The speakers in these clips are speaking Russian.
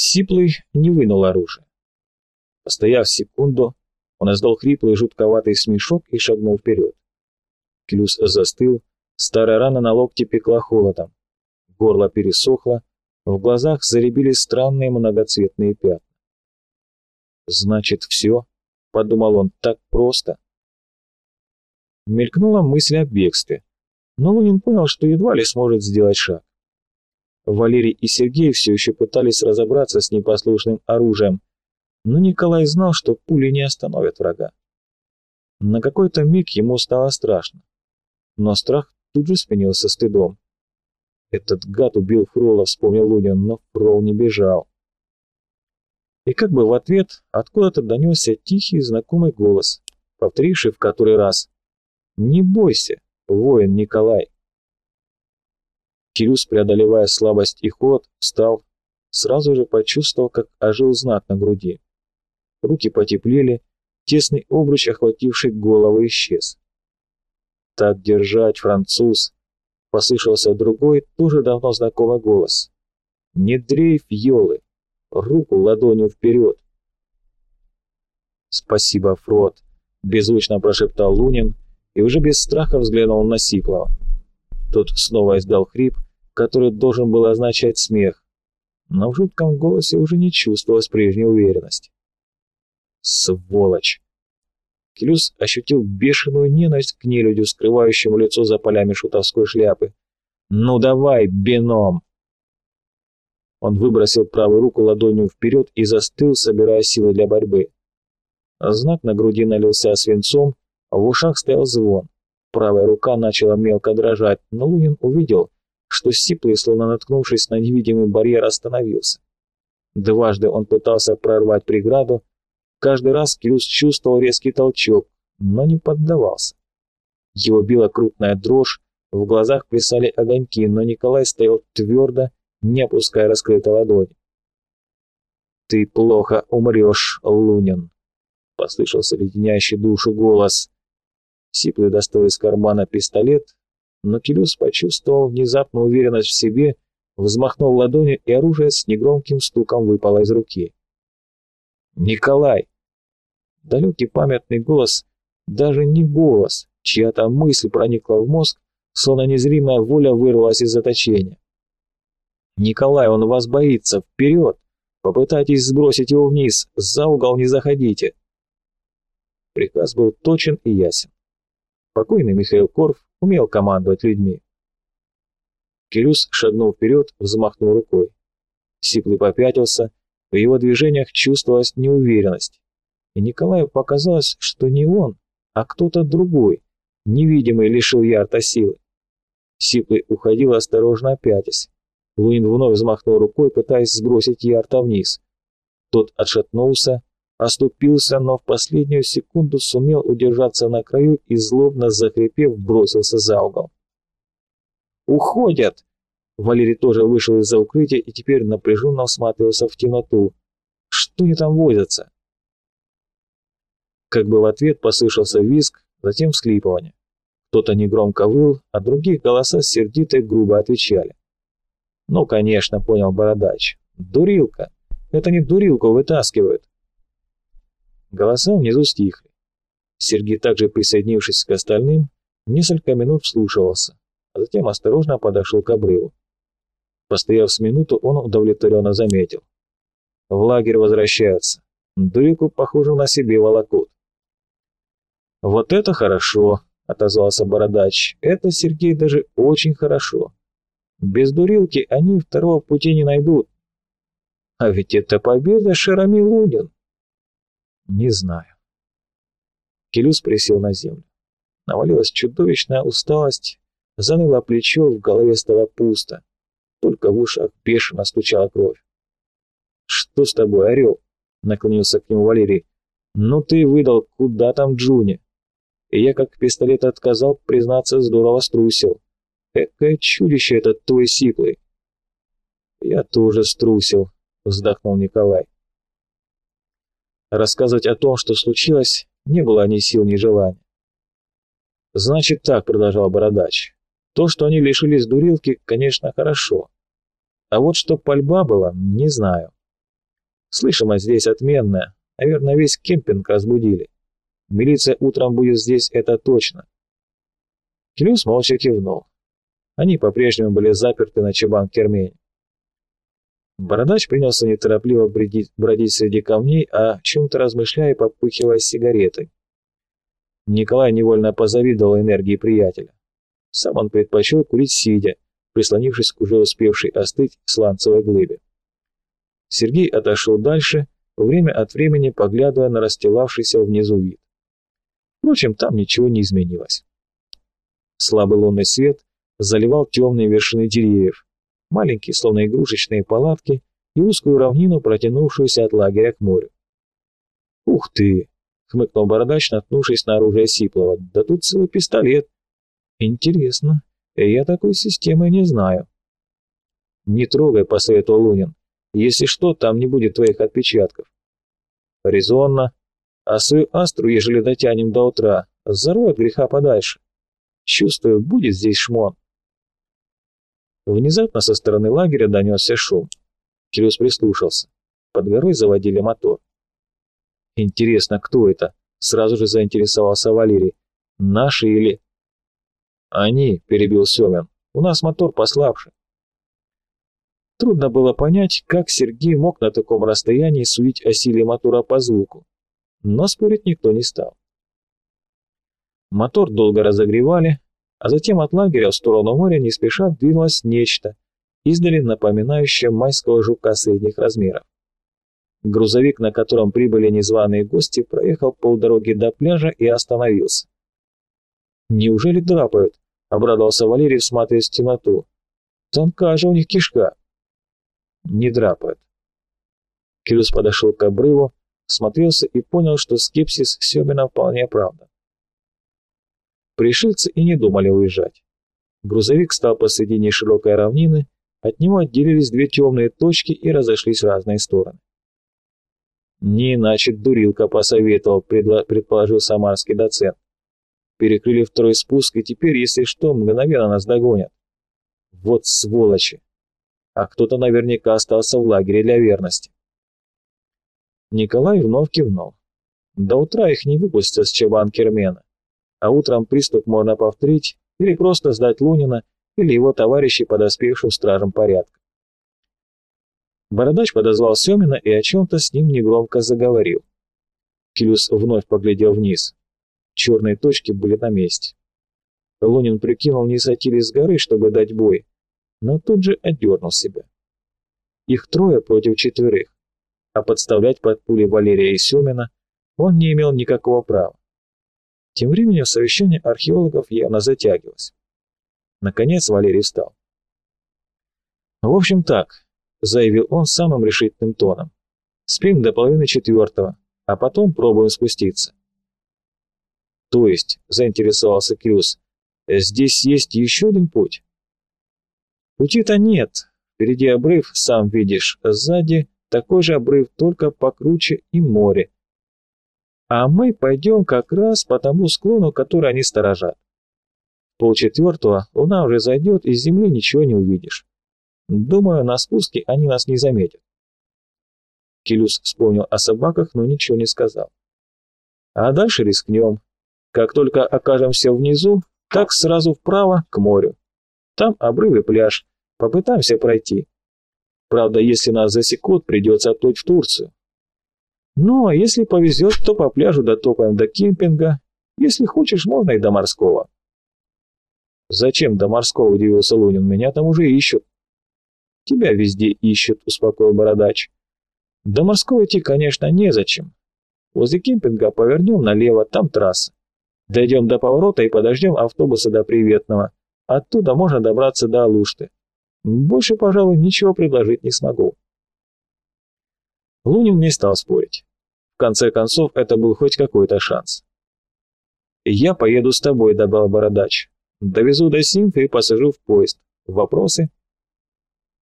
Сиплый не вынул оружие. Постояв секунду, он издал хриплый жутковатый смешок и шагнул вперед. Клюс застыл, старая рана на локте пекла холодом. Горло пересохло, в глазах заребили странные многоцветные пятна. «Значит, все?» — подумал он, — «так просто». Мелькнула мысль о бегстве, но Лунин понял, что едва ли сможет сделать шаг. Валерий и Сергей все еще пытались разобраться с непослушным оружием, но Николай знал, что пули не остановят врага. На какой-то миг ему стало страшно, но страх тут же сменился стыдом. Этот гад убил Фрола, вспомнил Лунин, но Фрол не бежал. И как бы в ответ откуда-то донесся тихий знакомый голос, повторивший в который раз «Не бойся, воин Николай». Кирюс, преодолевая слабость и холод, встал, сразу же почувствовал, как ожил знак на груди. Руки потеплели, тесный обруч, охвативший голову, исчез. «Так держать, француз!» — послышался другой, тоже давно знакомый голос. «Не дрейф, елы! Руку ладонью вперед!» «Спасибо, Фрод!» — беззвучно прошептал Лунин и уже без страха взглянул на Сиплова. Тот снова издал хрип, который должен был означать смех, но в жутком голосе уже не чувствовалась прежней уверенности. «Сволочь!» Клюс ощутил бешеную ненависть к нелюдю, скрывающему лицо за полями шутовской шляпы. «Ну давай, бином!» Он выбросил правую руку ладонью вперед и застыл, собирая силы для борьбы. Знак на груди налился свинцом, в ушах стоял звон. Правая рука начала мелко дрожать, но Лунин увидел, что сиплый, словно наткнувшись на невидимый барьер, остановился. Дважды он пытался прорвать преграду, Каждый раз Кирюс чувствовал резкий толчок, но не поддавался. Его била крупная дрожь, в глазах плясали огоньки, но Николай стоял твердо, не опуская раскрытой ладони. «Ты плохо умрешь, Лунин!» — послышался леденящий душу голос. Сиплый достал из кармана пистолет, но Килюс почувствовал внезапную уверенность в себе, взмахнул ладонью, и оружие с негромким стуком выпало из руки. «Николай!» Далекий памятный голос, даже не голос, чья-то мысль проникла в мозг, словно незримая воля вырвалась из заточения. «Николай, он вас боится! Вперед! Попытайтесь сбросить его вниз! За угол не заходите!» Приказ был точен и ясен. Покойный Михаил Корф умел командовать людьми. Кирюс шагнул вперед, взмахнул рукой. Сиплый попятился, в его движениях чувствовалась неуверенность. И Николаю показалось, что не он, а кто-то другой, невидимый, лишил Ярта силы. Сиплый уходил осторожно опятясь. Луин вновь взмахнул рукой, пытаясь сбросить Ярта вниз. Тот отшатнулся, оступился, но в последнюю секунду сумел удержаться на краю и, злобно захрипев, бросился за угол. «Уходят!» Валерий тоже вышел из-за укрытия и теперь напряженно всматривался в темноту. Что они там возятся? Как бы в ответ послышался визг, затем всхлипывание. Кто-то негромко выл, а другие голоса сердито и грубо отвечали. «Ну, конечно», — понял Бородач. «Дурилка! Это не дурилку вытаскивают!» Голоса внизу стихли. Сергей, также присоединившись к остальным, несколько минут вслушивался, а затем осторожно подошел к обрыву. Постояв с минуту, он удовлетворенно заметил. В лагерь возвращаются. Дырку, похоже, на себе волокут. «Вот это хорошо!» — отозвался Бородач. «Это, Сергей, даже очень хорошо. Без дурилки они второго пути не найдут. А ведь это победа Шерами Лунин!» «Не знаю». Келюс присел на землю. Навалилась чудовищная усталость, заныло плечо, в голове стало пусто только в ушах бешено стучала кровь. «Что с тобой, Орел?» — наклонился к нему Валерий. «Ну ты выдал, куда там Джуни?» И я как пистолет отказал, признаться, здорово струсил. Экое чудище этот твой сиплый. Я тоже струсил, вздохнул Николай. Рассказывать о том, что случилось, не было ни сил, ни желания. «Значит так», — продолжал Бородач, то, что они лишились дурилки, конечно, хорошо. А вот что пальба была, не знаю. Слышимость здесь отменная. Наверное, весь кемпинг разбудили. Милиция утром будет здесь, это точно. Клюс молча кивнул. Они по-прежнему были заперты на чабан Кермень. Бородач принялся неторопливо бродить, бродить среди камней, о чем-то размышляя и попыхивая сигаретой. Николай невольно позавидовал энергии приятеля. Сам он предпочел курить сидя, прислонившись к уже успевшей остыть сланцевой глыбе. Сергей отошел дальше, время от времени поглядывая на расстилавшийся внизу вид. Впрочем, там ничего не изменилось. Слабый лунный свет заливал темные вершины деревьев, маленькие, словно игрушечные палатки и узкую равнину, протянувшуюся от лагеря к морю. «Ух ты!» — хмыкнул бородач, наткнувшись на оружие Сиплова. «Да тут целый пистолет!» «Интересно, я такой системы не знаю». «Не трогай», — посоветовал Лунин. «Если что, там не будет твоих отпечатков». «Резонно. А свою астру, ежели дотянем до утра, зарой от греха подальше. Чувствую, будет здесь шмон». Внезапно со стороны лагеря донесся шум. Кирюс прислушался. Под горой заводили мотор. «Интересно, кто это?» — сразу же заинтересовался Валерий. «Наши или...» «Они», — перебил Семин. «У нас мотор послабше». Трудно было понять, как Сергей мог на таком расстоянии судить о силе мотора по звуку. Но спорить никто не стал. Мотор долго разогревали, а затем от лагеря в сторону моря не спеша двинулось нечто, издали напоминающее майского жука средних размеров. Грузовик, на котором прибыли незваные гости, проехал полдороги до пляжа и остановился. «Неужели драпают?» — обрадовался Валерий, всматриваясь в темноту. «Тонка же у них кишка». «Не драпают». Кирюс подошел к обрыву, смотрелся и понял, что скепсис Семина вполне правда. Пришельцы и не думали уезжать. Грузовик стал посредине широкой равнины, от него отделились две темные точки и разошлись в разные стороны. «Не иначе дурилка посоветовал», — предположил самарский доцент. «Перекрыли второй спуск, и теперь, если что, мгновенно нас догонят». «Вот сволочи!» А кто-то наверняка остался в лагере для верности. Николай вновь кивнул. До утра их не выпустят с чабан Кермена а утром приступ можно повторить или просто сдать Лунина или его товарищей подоспевшим стражам порядка. Бородач подозвал Семина и о чем-то с ним негромко заговорил. Килюс вновь поглядел вниз. Черные точки были на месте. Лунин прикинул, не сойти ли с горы, чтобы дать бой, но тут же отдернул себя. Их трое против четверых, а подставлять под пули Валерия и Семина он не имел никакого права. Тем временем совещание археологов явно затягивалось. Наконец Валерий встал. «В общем так», — заявил он самым решительным тоном. «Спим до половины четвертого, а потом пробуем спуститься». «То есть», — заинтересовался Крюс, — «здесь есть еще один путь?» «Пути-то нет. Впереди обрыв, сам видишь, сзади такой же обрыв, только покруче и море, а мы пойдем как раз по тому склону, который они сторожат. Полчетвертого луна уже зайдет, и с земли ничего не увидишь. Думаю, на спуске они нас не заметят. Келюс вспомнил о собаках, но ничего не сказал. А дальше рискнем. Как только окажемся внизу, так сразу вправо, к морю. Там обрыв и пляж. Попытаемся пройти. Правда, если нас засекут, придется отплыть в Турцию. Ну, а если повезет, то по пляжу дотопаем до кемпинга. Если хочешь, можно и до морского. Зачем до морского, удивился Лунин, меня там уже ищут. Тебя везде ищут, успокоил Бородач. До морского идти, конечно, незачем. Возле кемпинга повернем налево, там трасса. Дойдем до поворота и подождем автобуса до Приветного. Оттуда можно добраться до Алушты. Больше, пожалуй, ничего предложить не смогу. Лунин не стал спорить. Конце концов, это был хоть какой-то шанс. «Я поеду с тобой», — добавил Бородач. «Довезу до Симфы и посажу в поезд. Вопросы?»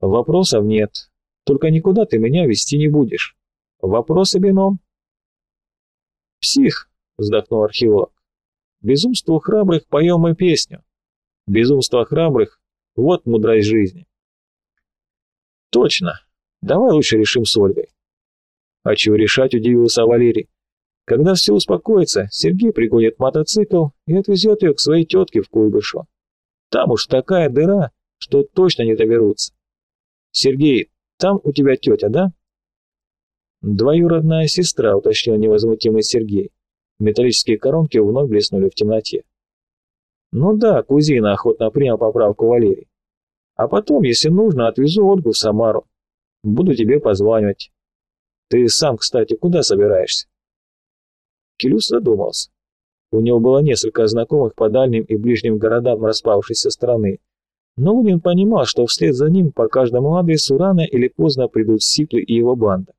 «Вопросов нет. Только никуда ты меня вести не будешь. Вопросы, бином?» «Псих», — вздохнул археолог. «Безумству храбрых поем мы песню. Безумство храбрых — вот мудрость жизни». «Точно. Давай лучше решим с Ольгой. А чего решать, удивился Валерий. Когда все успокоится, Сергей пригонит мотоцикл и отвезет ее к своей тетке в Куйбышево. Там уж такая дыра, что точно не доберутся. Сергей, там у тебя тетя, да? Двоюродная сестра, уточнил невозмутимый Сергей. Металлические коронки вновь блеснули в темноте. Ну да, кузина охотно принял поправку Валерий. А потом, если нужно, отвезу Ольгу в Самару. Буду тебе позванивать. Ты сам, кстати, куда собираешься? Келюс задумался. У него было несколько знакомых по дальним и ближним городам распавшейся страны, но Лунин понимал, что вслед за ним по каждому адресу рано или поздно придут Сиплы и его банда.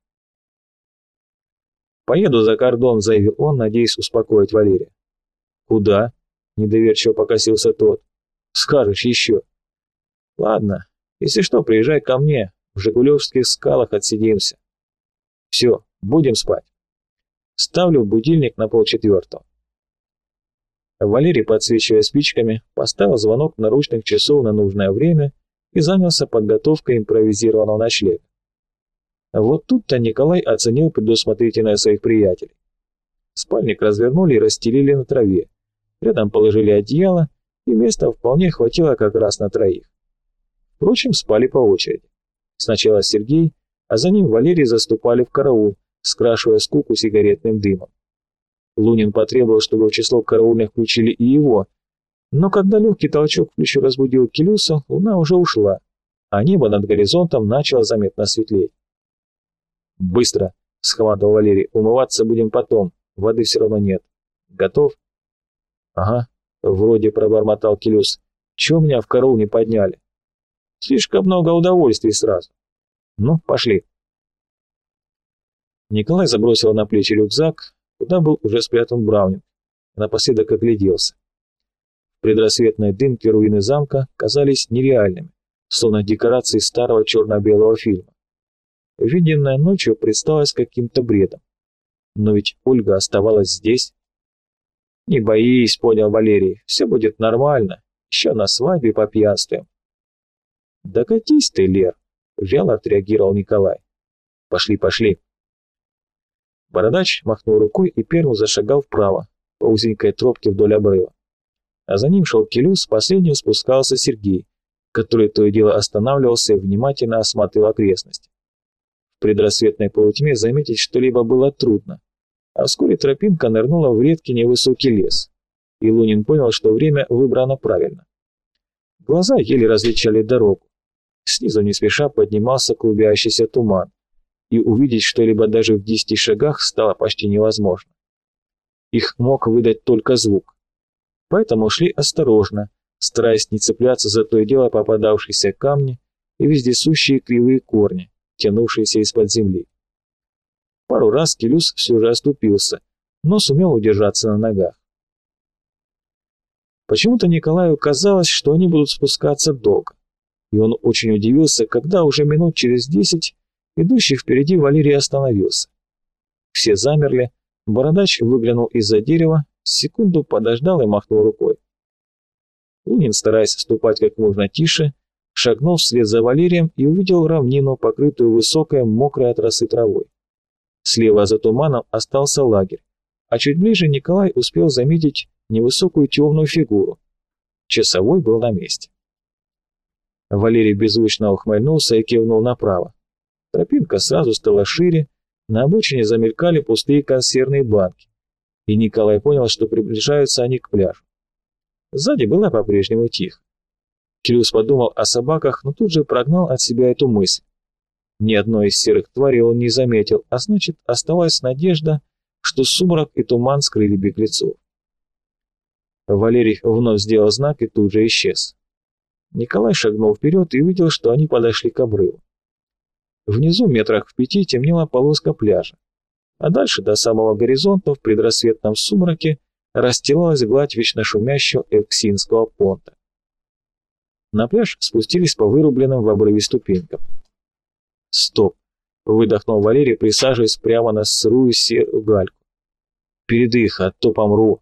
«Поеду за кордон», — заявил он, надеясь успокоить Валерия. «Куда?» — недоверчиво покосился тот. «Скажешь еще». «Ладно, если что, приезжай ко мне, в Жигулевских скалах отсидимся». «Все, будем спать». Ставлю будильник на полчетвертого. Валерий, подсвечивая спичками, поставил звонок наручных часов на нужное время и занялся подготовкой импровизированного ночлега. Вот тут-то Николай оценил предусмотрительность своих приятелей. Спальник развернули и расстелили на траве. Рядом положили одеяло, и места вполне хватило как раз на троих. Впрочем, спали по очереди. Сначала Сергей, а за ним Валерий заступали в караул, скрашивая скуку сигаретным дымом. Лунин потребовал, чтобы в число караульных включили и его, но когда легкий толчок в разбудил Келюса, луна уже ушла, а небо над горизонтом начало заметно светлеть. «Быстро!» — схватывал Валерий. «Умываться будем потом. Воды все равно нет. Готов?» «Ага», — вроде пробормотал Келюс. «Чего меня в караул не подняли?» «Слишком много удовольствий сразу». «Ну, пошли». Николай забросил на плечи рюкзак, куда был уже спрятан Браунинг, напоследок огляделся. В предрассветной дымке руины замка казались нереальными, словно декорации старого черно-белого фильма. Виденное ночью предсталось каким-то бредом. Но ведь Ольга оставалась здесь. «Не боись», — понял Валерий, — «все будет нормально. Еще на свадьбе попьянствуем». «Да катись ты, Лер», — вяло отреагировал Николай. «Пошли, пошли». Бородач махнул рукой и первым зашагал вправо, по узенькой тропке вдоль обрыва. А за ним шел Келюс, последним спускался Сергей, который то и дело останавливался и внимательно осматривал окрестности. В предрассветной полутьме заметить что-либо было трудно, а вскоре тропинка нырнула в редкий невысокий лес, и Лунин понял, что время выбрано правильно. Глаза еле различали дорогу. Снизу не спеша поднимался клубящийся туман, и увидеть что-либо даже в десяти шагах стало почти невозможно. Их мог выдать только звук. Поэтому шли осторожно, стараясь не цепляться за то и дело попадавшиеся камни и вездесущие кривые корни, тянувшиеся из-под земли. Пару раз Келюс все же оступился, но сумел удержаться на ногах. Почему-то Николаю казалось, что они будут спускаться долго, и он очень удивился, когда уже минут через десять идущий впереди Валерий остановился. Все замерли, бородач выглянул из-за дерева, секунду подождал и махнул рукой. Лунин, стараясь ступать как можно тише, шагнул вслед за Валерием и увидел равнину, покрытую высокой, мокрой от росы травой. Слева за туманом остался лагерь, а чуть ближе Николай успел заметить невысокую темную фигуру. Часовой был на месте. Валерий беззвучно ухмыльнулся и кивнул направо. Тропинка сразу стала шире, на обочине замелькали пустые консервные банки, и Николай понял, что приближаются они к пляжу. Сзади была по-прежнему тихо. Кирюс подумал о собаках, но тут же прогнал от себя эту мысль. Ни одной из серых тварей он не заметил, а значит, оставалась надежда, что сумрак и туман скрыли беглецов. Валерий вновь сделал знак и тут же исчез. Николай шагнул вперед и увидел, что они подошли к обрыву. Внизу метрах в пяти темнела полоска пляжа, а дальше до самого горизонта в предрассветном сумраке расстилалась гладь вечно шумящего Эвксинского понта. На пляж спустились по вырубленным в обрыве ступенькам. «Стоп!» — выдохнул Валерий, присаживаясь прямо на сырую серую гальку. «Передых, а то помру!»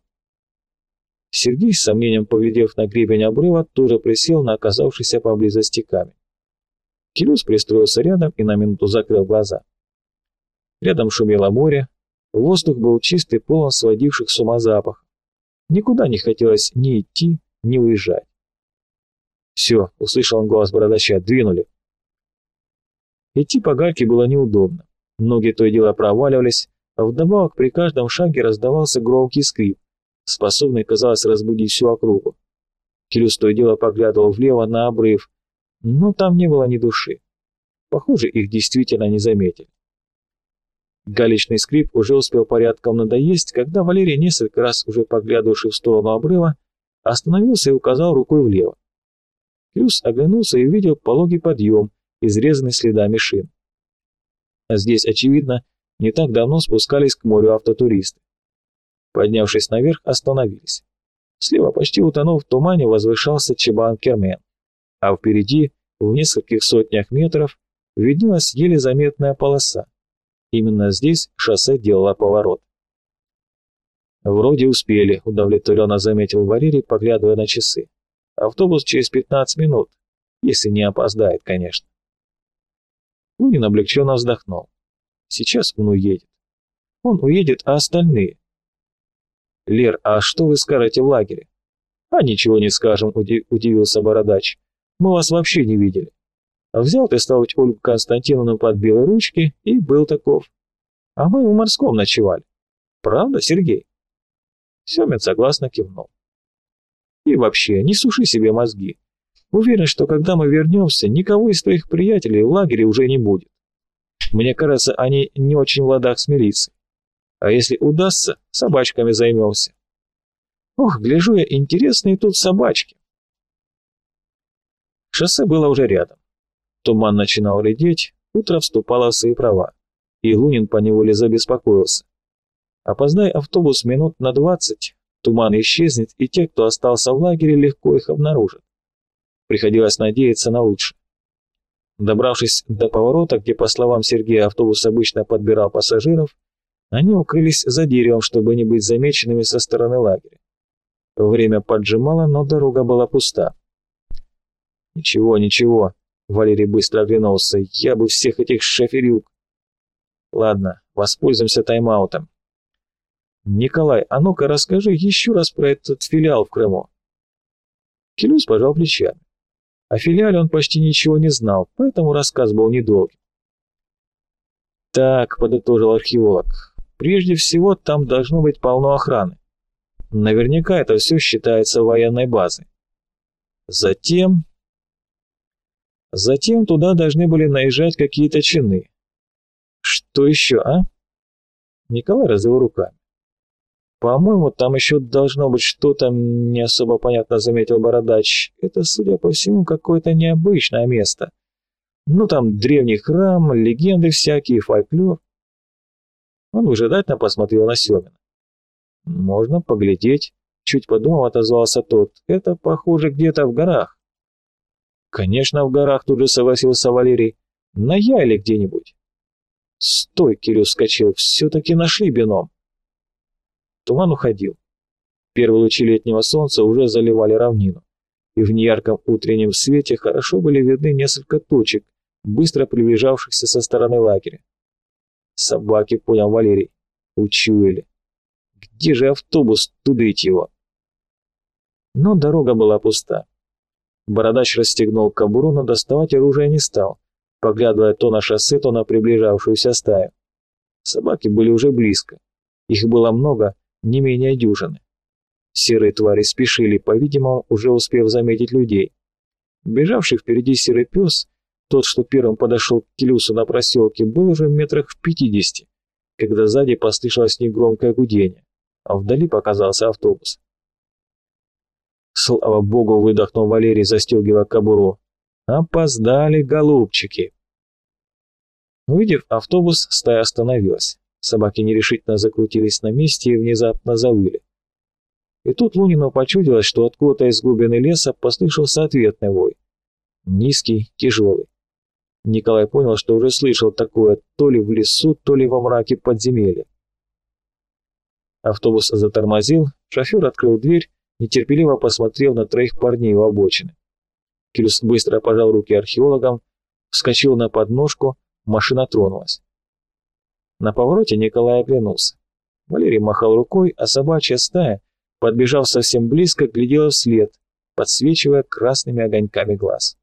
Сергей, с сомнением поглядев на гребень обрыва, тоже присел на оказавшийся поблизости камень. Келюс пристроился рядом и на минуту закрыл глаза. Рядом шумело море, воздух был чистый, полон сводивших с ума запахов. Никуда не хотелось ни идти, ни уезжать. «Все», — услышал он голос бородача, — «двинули». Идти по гальке было неудобно. Ноги то и дело проваливались, а вдобавок при каждом шаге раздавался громкий скрип, способный, казалось, разбудить всю округу. Келюс то и дело поглядывал влево на обрыв, но там не было ни души. Похоже, их действительно не заметили. Галечный скрип уже успел порядком надоесть, когда Валерий, несколько раз уже поглядывавший в сторону обрыва, остановился и указал рукой влево. Клюс оглянулся и увидел пологий подъем, изрезанный следами шин. Здесь, очевидно, не так давно спускались к морю автотуристы. Поднявшись наверх, остановились. Слева, почти утонув в тумане, возвышался Чебан-Кермен, а впереди, в нескольких сотнях метров, виднелась еле заметная полоса. Именно здесь шоссе делало поворот. «Вроде успели», — удовлетворенно заметил Валерий, поглядывая на часы. «Автобус через 15 минут, если не опоздает, конечно». Лунин облегченно вздохнул. «Сейчас он уедет. Он уедет, а остальные?» «Лер, а что вы скажете в лагере?» «А ничего не скажем», — удивился Бородач. «Мы вас вообще не видели. Взял ты ставить Ольгу Константиновну под белые ручки и был таков. А мы в морском ночевали. Правда, Сергей? Семин согласно кивнул. И вообще, не суши себе мозги. Уверен, что когда мы вернемся, никого из твоих приятелей в лагере уже не будет. Мне кажется, они не очень в ладах с милицией. А если удастся, собачками займемся. Ох, гляжу я, интересные тут собачки. Шоссе было уже рядом. Туман начинал редеть, утро вступало в свои права, и Лунин поневоле забеспокоился. Опоздай автобус минут на двадцать, туман исчезнет, и те, кто остался в лагере, легко их обнаружат. Приходилось надеяться на лучшее. Добравшись до поворота, где, по словам Сергея, автобус обычно подбирал пассажиров, они укрылись за деревом, чтобы не быть замеченными со стороны лагеря. Время поджимало, но дорога была пуста. «Ничего, ничего», Валерий быстро оглянулся. «Я бы всех этих шоферюк...» «Ладно, воспользуемся тайм-аутом». «Николай, а ну-ка расскажи еще раз про этот филиал в Крыму». Келюс пожал плечами. О филиале он почти ничего не знал, поэтому рассказ был недолгим. «Так», — подытожил археолог, — «прежде всего там должно быть полно охраны. Наверняка это все считается военной базой. Затем Затем туда должны были наезжать какие-то чины. Что еще, а? Николай развел руками. «По-моему, там еще должно быть что-то, не особо понятно заметил Бородач. Это, судя по всему, какое-то необычное место. Ну, там древний храм, легенды всякие, фольклор». Он выжидательно посмотрел на Семина. «Можно поглядеть», — чуть подумал, отозвался тот. «Это, похоже, где-то в горах». «Конечно, в горах», — тут же согласился Валерий. «На Яле где-нибудь». «Стой!» — Кирилл вскочил. «Все-таки нашли бином». Туман уходил. Первые лучи летнего солнца уже заливали равнину, и в неярком утреннем свете хорошо были видны несколько точек, быстро приближавшихся со стороны лагеря. «Собаки», — понял Валерий, — «учуяли. Где же автобус тудыть его?» Но дорога была пуста. Бородач расстегнул кобуру, но доставать оружие не стал, поглядывая то на шоссе, то на приближавшуюся стаю. Собаки были уже близко. Их было много, не менее дюжины. Серые твари спешили, по-видимому, уже успев заметить людей. Бежавший впереди серый пес, тот, что первым подошел к Келюсу на проселке, был уже в метрах в пятидесяти, когда сзади послышалось негромкое гудение, а вдали показался автобус. Слава богу, выдохнул Валерий, застегивая кобуру. Опоздали, голубчики. Увидев автобус, стая остановилась. Собаки нерешительно закрутились на месте и внезапно завыли. И тут Лунину почудилось, что откуда-то из глубины леса послышался ответный вой. Низкий, тяжелый. Николай понял, что уже слышал такое то ли в лесу, то ли во мраке подземелья. Автобус затормозил, шофер открыл дверь нетерпеливо посмотрел на троих парней у обочины. Кирюс быстро пожал руки археологам, вскочил на подножку, машина тронулась. На повороте Николай оглянулся. Валерий махал рукой, а собачья стая, подбежав совсем близко, глядела вслед, подсвечивая красными огоньками глаз.